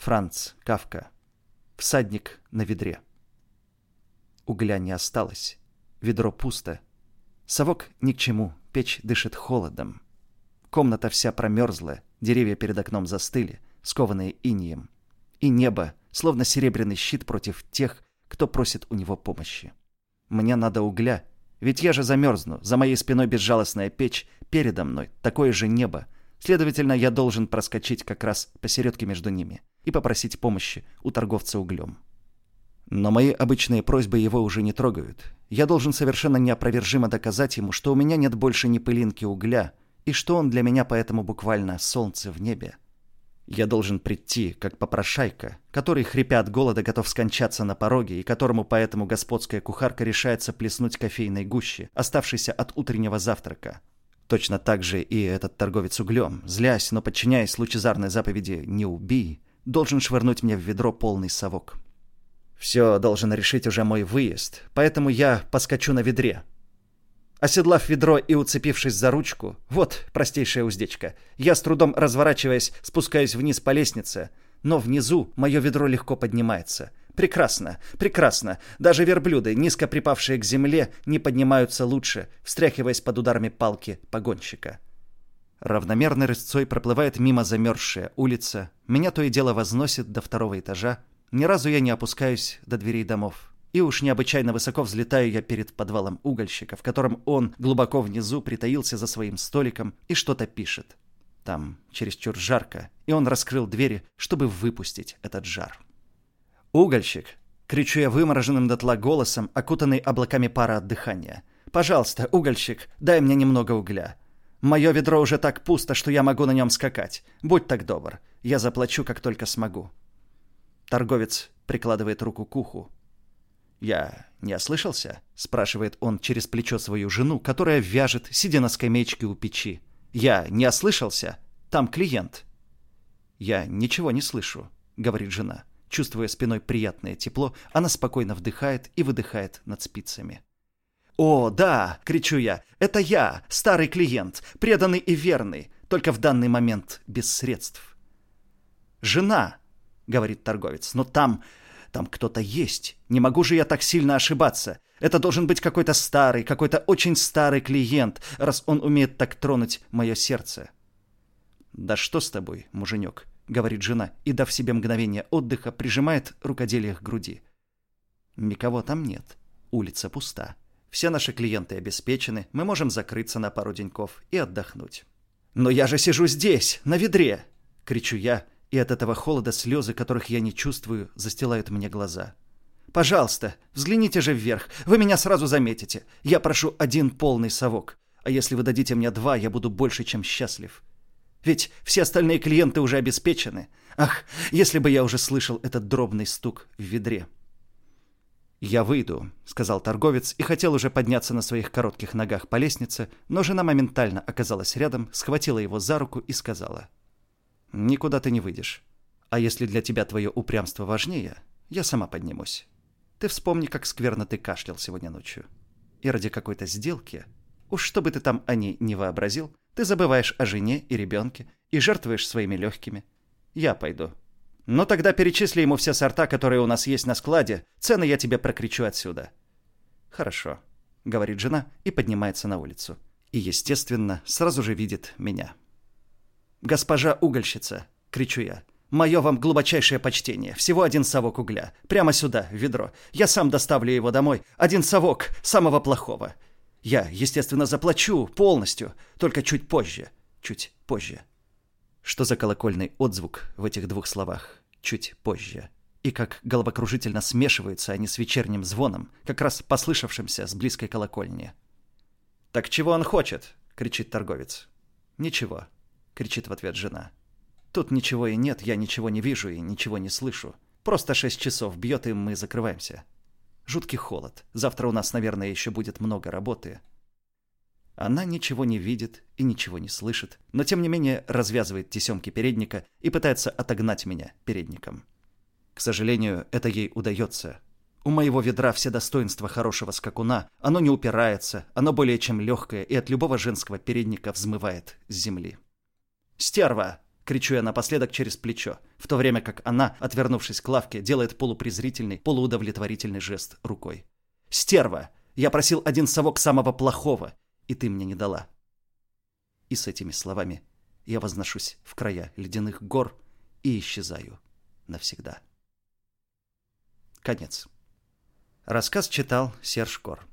Франц Кавка. Всадник на ведре. Угля не осталось. Ведро пусто. Совок ни к чему, печь дышит холодом. Комната вся промерзла, деревья перед окном застыли, скованные инием. И небо, словно серебряный щит против тех, кто просит у него помощи. Мне надо угля, ведь я же замерзну, за моей спиной безжалостная печь, передо мной такое же небо. Следовательно, я должен проскочить как раз посередке между ними и попросить помощи у торговца углем. Но мои обычные просьбы его уже не трогают. Я должен совершенно неопровержимо доказать ему, что у меня нет больше ни пылинки угля, и что он для меня поэтому буквально солнце в небе. Я должен прийти, как попрошайка, который, хрипя от голода, готов скончаться на пороге, и которому поэтому господская кухарка решается плеснуть кофейной гуще, оставшейся от утреннего завтрака. Точно так же и этот торговец углем, злясь, но подчиняясь лучезарной заповеди «не убий», должен швырнуть мне в ведро полный совок. Все должен решить уже мой выезд, поэтому я поскочу на ведре. Оседлав ведро и уцепившись за ручку, вот простейшая уздечка, я с трудом разворачиваясь спускаюсь вниз по лестнице, но внизу мое ведро легко поднимается. Прекрасно, прекрасно. Даже верблюды, низко припавшие к земле, не поднимаются лучше, встряхиваясь под ударами палки погонщика. Равномерной рысцой проплывает мимо замерзшая улица. Меня то и дело возносит до второго этажа. Ни разу я не опускаюсь до дверей домов. И уж необычайно высоко взлетаю я перед подвалом угольщика, в котором он глубоко внизу притаился за своим столиком и что-то пишет. Там чересчур жарко, и он раскрыл двери, чтобы выпустить этот жар. «Угольщик!» — кричу я вымороженным дотла голосом, окутанный облаками пара от дыхания. «Пожалуйста, угольщик, дай мне немного угля. Мое ведро уже так пусто, что я могу на нем скакать. Будь так добр. Я заплачу, как только смогу». Торговец прикладывает руку к уху. «Я не ослышался?» — спрашивает он через плечо свою жену, которая вяжет, сидя на скамеечке у печи. «Я не ослышался? Там клиент». «Я ничего не слышу», — говорит жена. Чувствуя спиной приятное тепло, она спокойно вдыхает и выдыхает над спицами. «О, да!» — кричу я. «Это я, старый клиент, преданный и верный, только в данный момент без средств». «Жена!» — говорит торговец. «Но там... там кто-то есть. Не могу же я так сильно ошибаться. Это должен быть какой-то старый, какой-то очень старый клиент, раз он умеет так тронуть мое сердце». «Да что с тобой, муженек?» — говорит жена, и, дав себе мгновение отдыха, прижимает рукоделие к груди. Никого там нет. Улица пуста. Все наши клиенты обеспечены, мы можем закрыться на пару деньков и отдохнуть. «Но я же сижу здесь, на ведре!» — кричу я, и от этого холода слезы, которых я не чувствую, застилают мне глаза. «Пожалуйста, взгляните же вверх, вы меня сразу заметите. Я прошу один полный совок, а если вы дадите мне два, я буду больше, чем счастлив. Ведь все остальные клиенты уже обеспечены. Ах, если бы я уже слышал этот дробный стук в ведре!» «Я выйду», — сказал торговец и хотел уже подняться на своих коротких ногах по лестнице, но жена моментально оказалась рядом, схватила его за руку и сказала. «Никуда ты не выйдешь. А если для тебя твое упрямство важнее, я сама поднимусь. Ты вспомни, как скверно ты кашлял сегодня ночью. И ради какой-то сделки, уж что бы ты там о ней не вообразил, ты забываешь о жене и ребенке и жертвуешь своими легкими. Я пойду, «Ну тогда перечисли ему все сорта, которые у нас есть на складе. Цены я тебе прокричу отсюда». «Хорошо», — говорит жена и поднимается на улицу. И, естественно, сразу же видит меня. «Госпожа угольщица!» — кричу я. «Мое вам глубочайшее почтение. Всего один совок угля. Прямо сюда, в ведро. Я сам доставлю его домой. Один совок, самого плохого. Я, естественно, заплачу полностью, только чуть позже. Чуть позже». Что за колокольный отзвук в этих двух словах? чуть позже. И как головокружительно смешиваются они с вечерним звоном, как раз послышавшимся с близкой колокольни. «Так чего он хочет?» — кричит торговец. «Ничего», — кричит в ответ жена. «Тут ничего и нет, я ничего не вижу и ничего не слышу. Просто шесть часов бьет, и мы закрываемся. Жуткий холод. Завтра у нас, наверное, еще будет много работы. Она ничего не видит и ничего не слышит, но тем не менее развязывает тесемки передника и пытается отогнать меня передником. К сожалению, это ей удается. У моего ведра все достоинства хорошего скакуна, оно не упирается, оно более чем легкое и от любого женского передника взмывает с земли. «Стерва!» — кричу я напоследок через плечо, в то время как она, отвернувшись к лавке, делает полупрезрительный, полуудовлетворительный жест рукой. «Стерва! Я просил один совок самого плохого, и ты мне не дала!» И с этими словами я возношусь в края ледяных гор и исчезаю навсегда. Конец. Рассказ читал Серж Кор.